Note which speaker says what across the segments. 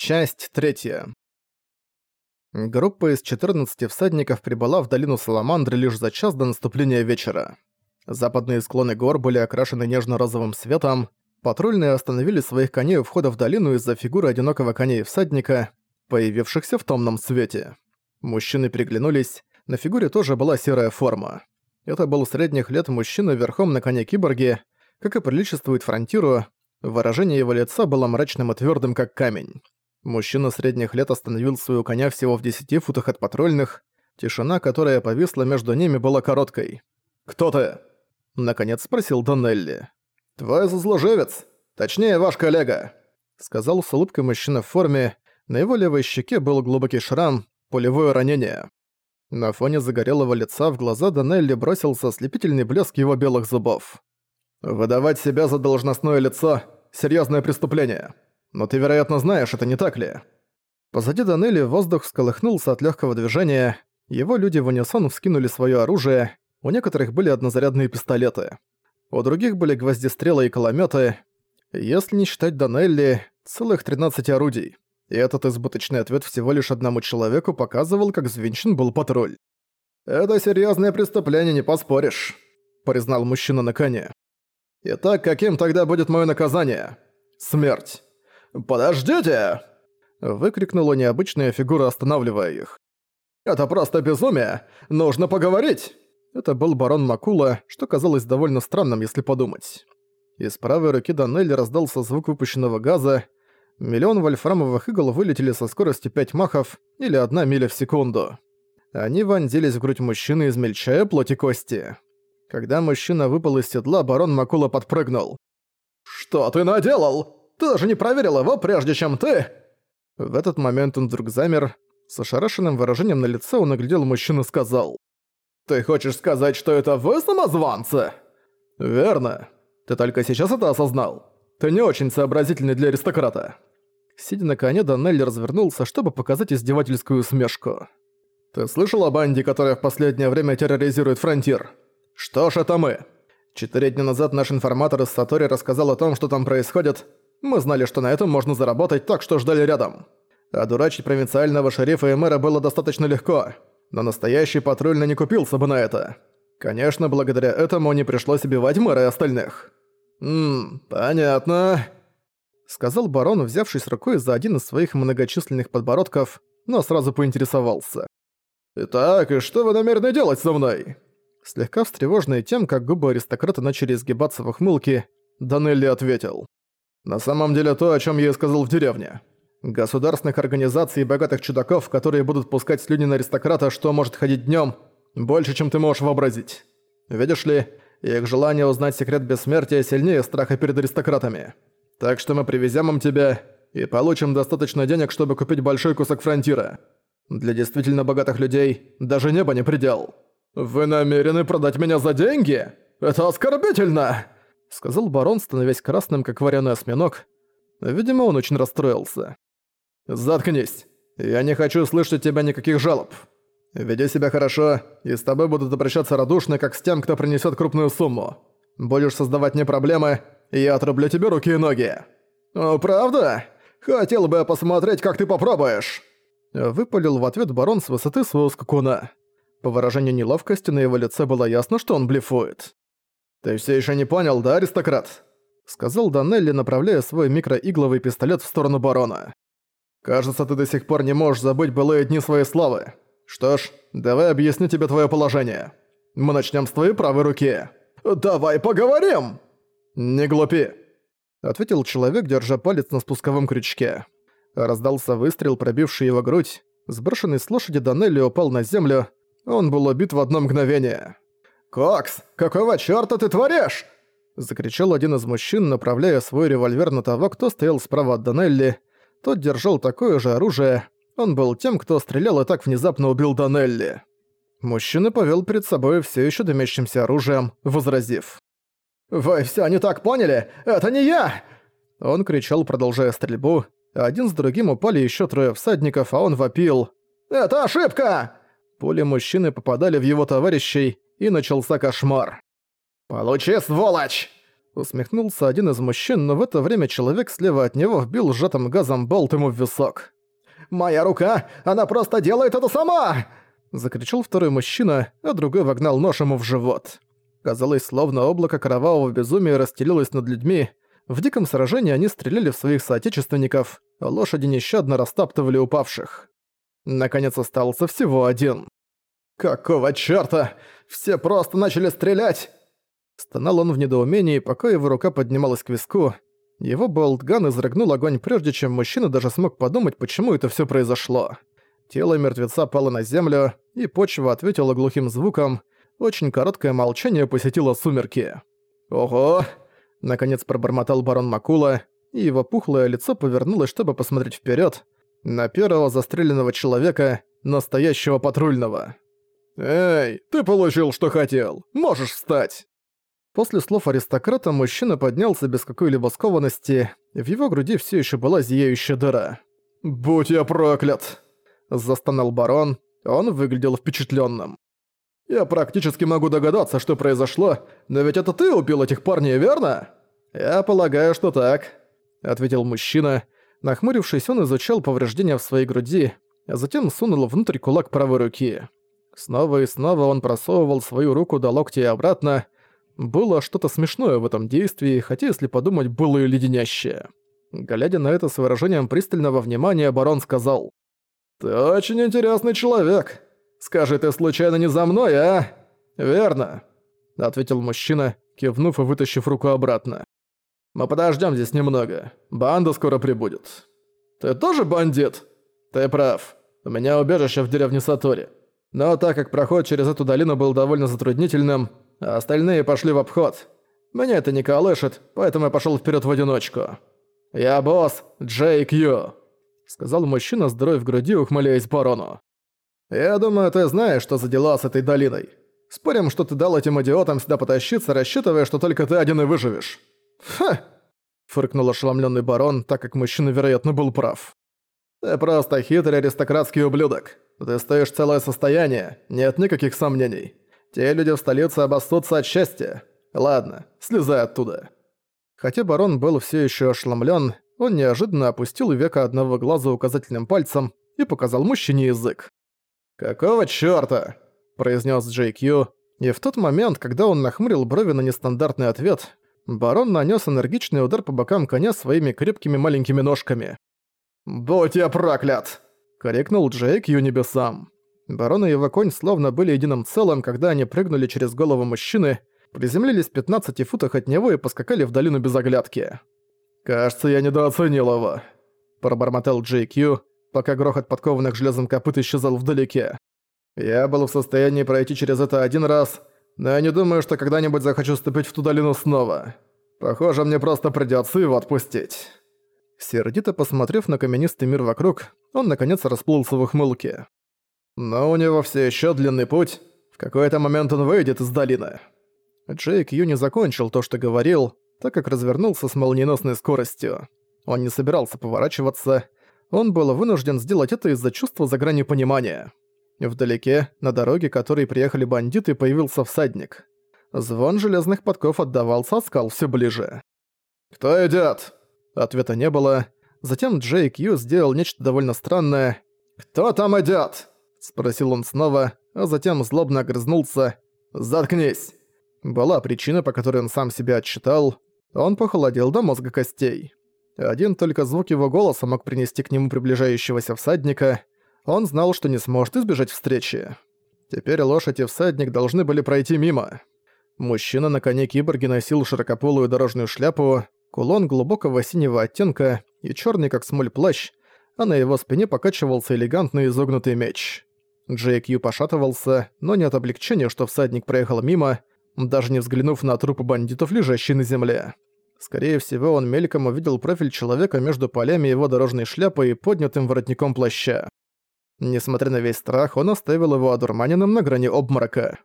Speaker 1: Часть третья. Группа из 14 всадников прибыла в долину Саламандры лишь за час до наступления вечера. Западные склоны гор были окрашены нежно-розовым светом, патрульные остановили своих коней у входа в долину из-за фигуры одинокого коня и всадника, появившихся в томном свете. Мужчины приглянулись, на фигуре тоже была серая форма. Это был средних лет мужчина верхом на коне-киборге, как и приличествует фронтиру, выражение его лица было мрачным и твердым, как камень. Мужчина средних лет остановил свою коня всего в десяти футах от патрульных. Тишина, которая повисла между ними, была короткой. «Кто ты?» — наконец спросил Доннелли. «Твой заслуживец. Точнее, ваш коллега», — сказал с улыбкой мужчина в форме. На его левой щеке был глубокий шрам, пулевое ранение. На фоне загорелого лица в глаза Доннелли бросился ослепительный блеск его белых зубов. «Выдавать себя за должностное лицо — серьезное преступление. Но ты, вероятно, знаешь, это не так ли?» Позади Данелли воздух всколыхнулся от легкого движения, его люди в унисон вскинули свое оружие, у некоторых были однозарядные пистолеты. У других были гвоздистрелы и кулеметы. Если не считать Данелли, целых 13 орудий. И этот избыточный ответ всего лишь одному человеку показывал, как взвинчен был патруль. «Это серьезное преступление, не поспоришь», — признал мужчина на коне. «Итак, каким тогда будет мое наказание? Смерть». «Подождите!» — выкрикнула необычная фигура, останавливая их. «Это просто безумие! Нужно поговорить!» Это был барон Макула, что казалось довольно странным, если подумать. Из правой руки Данелли раздался звук выпущенного газа. Миллион вольфрамовых игл вылетели со скоростью 5 махов или одна миля в секунду. Они вонзились в грудь мужчины, измельчая плоть и кости. Когда мужчина выпал из седла, барон Макула подпрыгнул. «Что ты наделал?» Ты даже не проверил его, прежде чем ты...» В этот момент он вдруг замер. С ошарашенным выражением на лице он оглядел мужчину и сказал. «Ты хочешь сказать, что это вы самозванцы?» «Верно. Ты только сейчас это осознал. Ты не очень сообразительный для аристократа». Сидя на коне, Данелли развернулся, чтобы показать издевательскую усмешку. «Ты слышал о банде, которая в последнее время терроризирует фронтир? Что ж, это мы. Четыре дня назад наш информатор из Сатори рассказал о том, что там происходит, мы знали, что на этом можно заработать, так что ждали рядом. А дурачить провинциального шерифа и мэра было достаточно легко. Но настоящий патрульный не купился бы на это. Конечно, благодаря этому не пришлось убивать мэра и остальных. «Ммм, понятно», — сказал барон, взявшись рукой за один из своих многочисленных подбородков, но сразу поинтересовался. «Итак, и что вы намерены делать со мной?» Слегка встревоженный тем, как губы аристократа начали изгибаться в ухмылке, Данелли ответил. На самом деле то, о чем я и сказал в деревне. Государственных организаций и богатых чудаков, которые будут пускать слюни на аристократа, что может ходить днем, больше, чем ты можешь вообразить. Видишь ли, их желание узнать секрет бессмертия сильнее страха перед аристократами. Так что мы привезем им тебя и получим достаточно денег, чтобы купить большой кусок фронтира. Для действительно богатых людей даже небо не предел. Вы намерены продать меня за деньги? Это оскорбительно! — сказал барон, становясь красным, как вареный осьминог. Видимо, он очень расстроился. «Заткнись. Я не хочу слышать от тебя никаких жалоб. Веди себя хорошо, и с тобой будут обращаться радушно, как с тем, кто принесет крупную сумму. Будешь создавать мне проблемы, и я отрублю тебе руки и ноги». «О, правда? Хотел бы я посмотреть, как ты попробуешь!» Выпалил в ответ барон с высоты своего скакуна. По выражению неловкости на его лице было ясно, что он блефует. «Ты все еще не понял, да, аристократ?» Сказал Данелли, направляя свой микроигловый пистолет в сторону барона. «Кажется, ты до сих пор не можешь забыть былые дни своей славы. Что ж, давай объясню тебе твое положение. Мы начнем с твоей правой руки». «Давай поговорим!» «Не глупи!» Ответил человек, держа палец на спусковом крючке. Раздался выстрел, пробивший его грудь. Сброшенный с лошади Данелли упал на землю. Он был убит в одно мгновение. «Кокс, какого чёрта ты творишь?» Закричал один из мужчин, направляя свой револьвер на того, кто стоял справа от Данелли. Тот держал такое же оружие. Он был тем, кто стрелял и так внезапно убил Данелли. Мужчина повел перед собой все еще дымящимся оружием, возразив. «Вы все не так поняли? Это не я!» Он кричал, продолжая стрельбу. Один с другим упали еще трое всадников, а он вопил. «Это ошибка!» Пули мужчины попадали в его товарищей, и начался кошмар. «Получи, сволочь!» Усмехнулся один из мужчин, но в это время человек слева от него вбил сжатым газом болт ему в висок. «Моя рука! Она просто делает это сама!» Закричал второй мужчина, а другой вогнал нож ему в живот. Казалось, словно облако кровавого безумия расстелилось над людьми. В диком сражении они стреляли в своих соотечественников, а лошади нещадно растаптывали упавших. Наконец остался всего один. «Какого чёрта? Все просто начали стрелять!» Стонал он в недоумении, пока его рука поднималась к виску. Его болтган изрыгнул огонь прежде, чем мужчина даже смог подумать, почему это всё произошло. Тело мертвеца пало на землю, и почва ответила глухим звуком. Очень короткое молчание посетило сумерки. «Ого!» — наконец пробормотал барон Макула, и его пухлое лицо повернулось, чтобы посмотреть вперед на первого застреленного человека, настоящего патрульного. «Эй, ты получил, что хотел! Можешь встать!» После слов аристократа мужчина поднялся без какой-либо скованности, в его груди все еще была зияющая дыра. «Будь я проклят!» – застонал барон, он выглядел впечатленным. «Я практически могу догадаться, что произошло, но ведь это ты убил этих парней, верно?» «Я полагаю, что так», – ответил мужчина. Нахмурившись, он изучал повреждения в своей груди, а затем сунул внутрь кулак правой руки. Снова и снова он просовывал свою руку до локтя и обратно, было что-то смешное в этом действии, хотя, если подумать, было и леденящее. Глядя на это с выражением пристального внимания, барон сказал. «Ты очень интересный человек. Скажи, ты случайно не за мной, а?» «Верно», — ответил мужчина, кивнув и вытащив руку обратно. «Мы подождем здесь немного. Банда скоро прибудет». «Ты тоже бандит?» «Ты прав. У меня убежище в деревне Сатори. Но так как проход через эту долину был довольно затруднительным, остальные пошли в обход. Меня это не колышет, поэтому я пошёл вперёд в одиночку. «Я босс Джей Кью», — сказал мужчина с дырой в груди, ухмыляясь барону. «Я думаю, ты знаешь, что за дела с этой долиной. Спорим, что ты дал этим идиотам сюда потащиться, рассчитывая, что только ты один и выживешь». «Ха!» — фыркнул ошеломлённый барон, так как мужчина, вероятно, был прав. «Ты просто хитрый аристократский ублюдок. Ты стоишь целое состояние, нет никаких сомнений. Те люди в столице обоссутся от счастья. Ладно, слезай оттуда». Хотя барон был все еще ошеломлен, он неожиданно опустил века одного глаза указательным пальцем и показал мужчине язык. «Какого чёрта?» – произнес Джей Кью, и в тот момент, когда он нахмурил брови на нестандартный ответ, барон нанес энергичный удар по бокам коня своими крепкими маленькими ножками. «Будь я проклят!» – коррекнул Джей Кью небесам. Барон и его конь словно были единым целым, когда они прыгнули через голову мужчины, приземлились в 15 футах от него и поскакали в долину без оглядки. «Кажется, я недооценил его», – пробормотал Джей Кью, пока грохот подкованных железом копыт исчезал вдалеке. «Я был в состоянии пройти через это один раз, но я не думаю, что когда-нибудь захочу вступить в ту долину снова. Похоже, мне просто придётся его отпустить». Сердито посмотрев на каменистый мир вокруг, он наконец расплылся в ухмылке. Но у него все еще длинный путь. В какой-то момент он выйдет из долины. Джейк Ю не закончил то, что говорил, так как развернулся с молниеносной скоростью. Он не собирался поворачиваться. Он был вынужден сделать это из-за чувства за гранью понимания. Вдалеке, на дороге, которой приехали бандиты, появился всадник. Звон железных подков отдавался, а скал все ближе. «Кто идет?» Ответа не было. Затем Джейк Ю сделал нечто довольно странное. «Кто там идет?» Спросил он снова, а затем злобно огрызнулся. «Заткнись!» Была причина, по которой он сам себя отчитал. Он похолодел до мозга костей. Один только звук его голоса мог принести к нему приближающегося всадника. Он знал, что не сможет избежать встречи. Теперь лошадь и всадник должны были пройти мимо. Мужчина на коне киборги носил широкополую дорожную шляпу, кулон глубокого синего оттенка и черный как смоль плащ, а на его спине покачивался элегантный изогнутый меч. Джейк Ю пошатывался, но не от облегчения, что всадник проехал мимо, даже не взглянув на трупы бандитов, лежащие на земле. Скорее всего, он мельком увидел профиль человека между полями его дорожной шляпы и поднятым воротником плаща. Несмотря на весь страх, он оставил его одурманенным на грани обморока.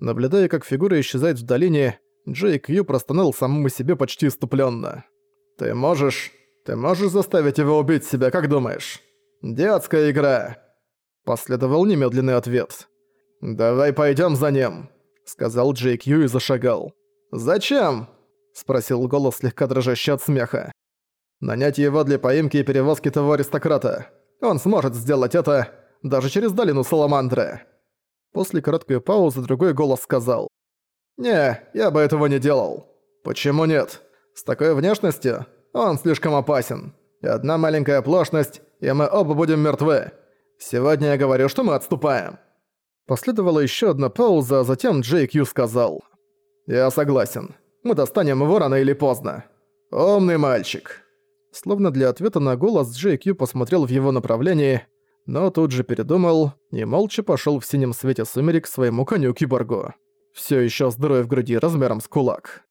Speaker 1: Наблюдая, как фигура исчезает в долине, Джейк Ю простонал самому себе почти иступленно. «Ты можешь... ты можешь заставить его убить себя, как думаешь? Детская игра!» Последовал немедленный ответ. «Давай пойдем за ним», — сказал Джейк Ю и зашагал. «Зачем?» спросил голос, слегка дрожащий от смеха. «Нанять его для поимки и перевозки того аристократа. Он сможет сделать это даже через долину Саламандры». После короткой паузы другой голос сказал. «Не, я бы этого не делал». «Почему нет? С такой внешностью он слишком опасен. Одна маленькая оплошность, и мы оба будем мертвы. Сегодня я говорю, что мы отступаем». Последовала еще одна пауза, а затем Джей Кью сказал. «Я согласен. Мы достанем его рано или поздно. Умный мальчик». Словно для ответа на голос Джей Кью посмотрел в его направлении, но тут же передумал и молча пошел в синем свете сумерек к своему коню-киборгу. Все еще с дырой в груди размером с кулак.